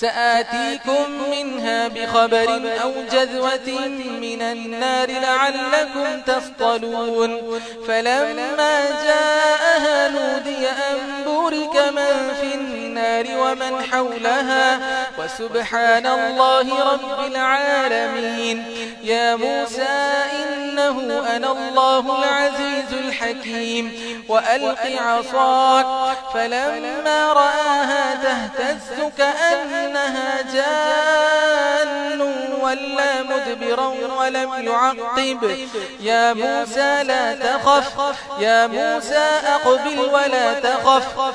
سآتيكم منها بخبر أو جذوة من النار لعلكم تفطلون فلما جاءها نودي أن بورك من في النار ومن حولها وسبحان الله رب العالمين يا موسى إن إنه أنا الله العزيز الحكيم. وألق عصاك. فلما رآها تهتز كأنها جان. ولا مدبرا ولم يعقب. يا موسى لا تخف. يا موسى أقبل ولا تخف.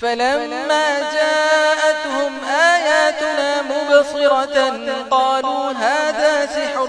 فلما جاءتهم آياتنا مبصرة قالوا هذا سحر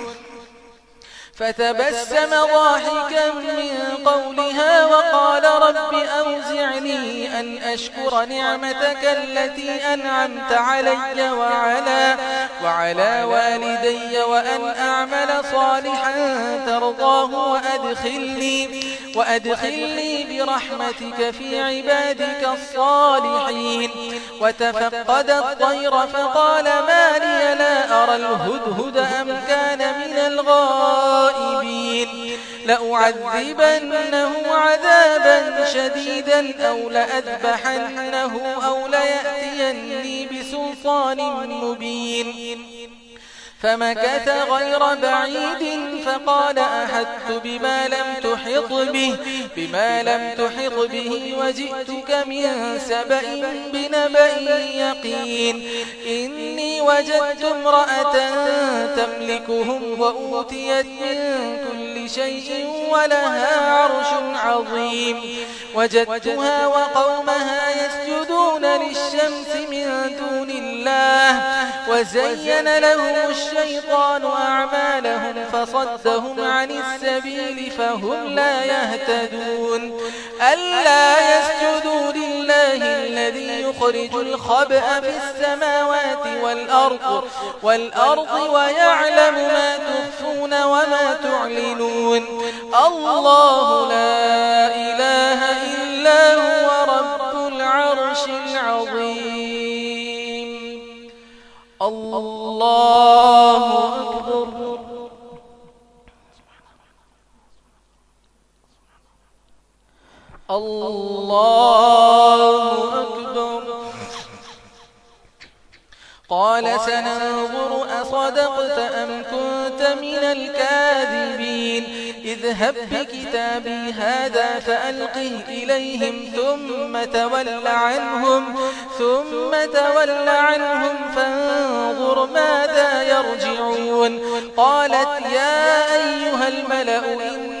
فتبسم ضاحكا من قولها وقال رب أوزعني أن أشكر نعمتك التي أنعمت علي وعلى, وعلى والدي وأن أعمل صالحا ترضاه وأدخلني وأدخلني برحمتك في عبادك الصالحين. وتفقد الطير فقال ما لي لا أرى الهدهد أم كان من الغائبين. لأعذبنه عذابا شديدا أو لأذبحنه أو ليأتيني بسلطان مبين. فمكث غير بعيد فقال أحدت بما لم تحط به؟ بما لم تحط به. وجئتك من سبأ بنبأ يقين. إني وجدت امرأة تملكهم وأوتيت من كل شيء ولها عرش وجدتها وقومها يسجدون للشمس من دون الله وزين لهم الشيطان أعمالهم فصدهم عن السبيل فهم لا يهتدون ألا يسجدوا لله الذي يخرج الخبأ في السماوات والأرض, والأرض ويعلم ما تخفون وما تعلنون الله لا إله إلا هو رب العرش العظيم. الله أكبر. الله أكبر. قال سننظر أصدقت أم الكاذبين. اذهب بكتابي هذا فألقه إليهم ثم تول عنهم ثم تول عنهم فانظر ماذا يرجعون. قالت يا أيها الملأ إن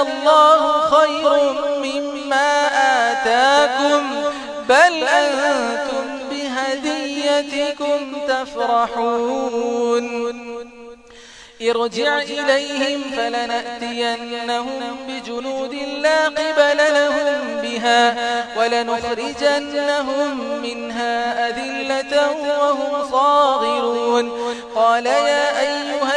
الله خير مما آتاكم بل أنتم بهديتكم تفرحون. ارجع إليهم فلنأتينهم بجنود لا قبل لهم بها ولنخرجنهم منها أذلة وهم صاغرون. قال يا أيها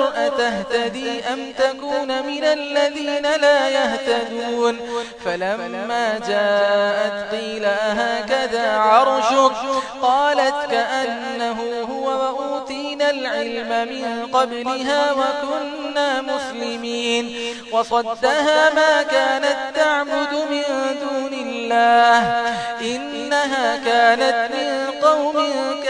المرأة تهتدي أم تكون من الذين لا يهتدون؟ فلما جاءت قيل هكذا عرشك؟ قالت كأنه هو وأوتينا العلم من قبلها وكنا مسلمين. وصدها ما كانت تعبد من دون الله. إنها كانت من قوم كافرين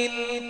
الْكَافِرِينَ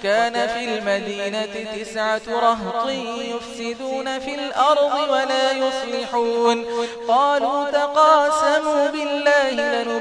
وكان في المدينة تسعة رهط يفسدون في الأرض ولا يصلحون. قالوا تقوم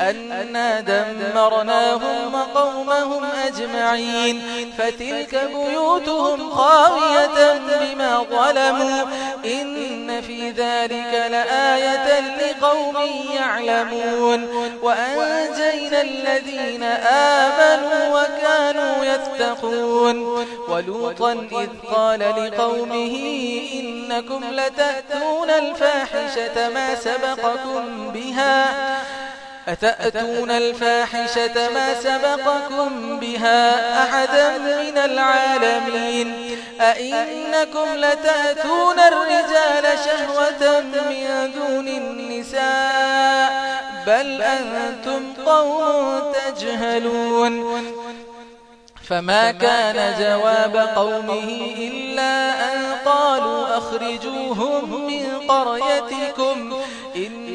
أنا دمرناهم وقومهم أجمعين فتلك بيوتهم خاوية بما ظلموا إن في ذلك لآية لقوم يعلمون وأنجينا الذين آمنوا وكانوا يتقون ولوطا إذ قال لقومه إنكم لتأتون الفاحشة ما سبقكم بها أتأتون الفاحشة ما سبقكم بها أحدا من العالمين؟ أئنكم لتأتون الرجال شهوة من دون النساء؟ بل أنتم قوم تجهلون. فما كان جواب قومه إلا أن قالوا أخرجوهم من قريتكم.